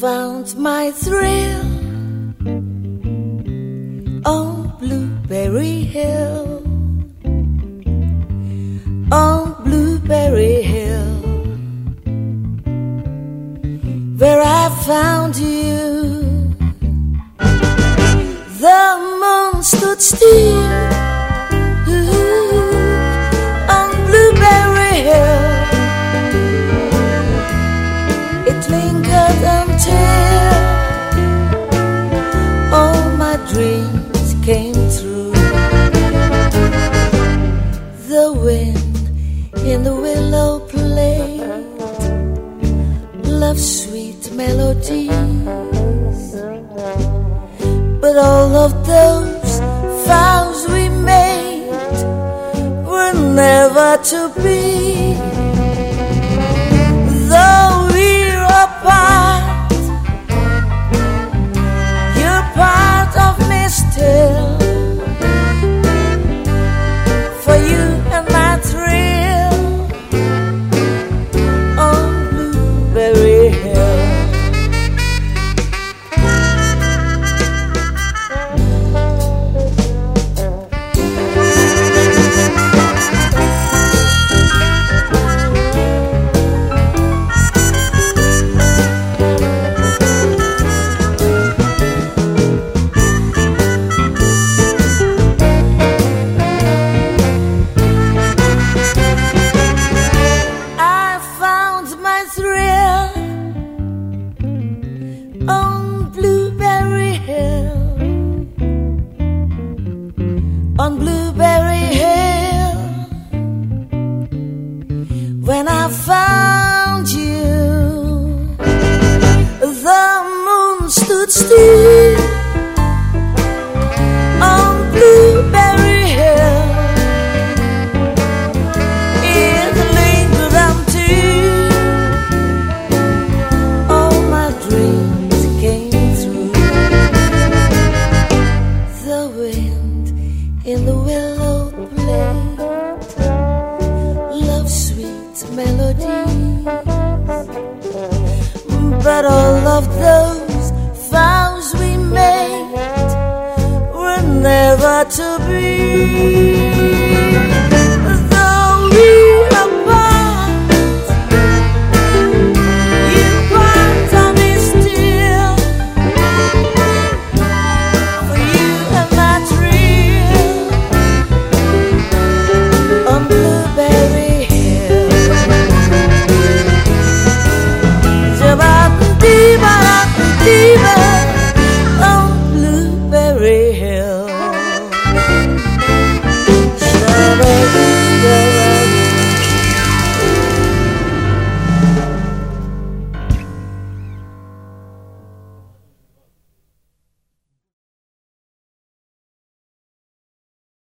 found my thrill on Blueberry Hill. On Blueberry Hill, where I found you. The moon stood still sweet melodies. But all of those vows we made were never to be. Wind in the willow played love's sweet melodies, but all of those vows we made were never to be.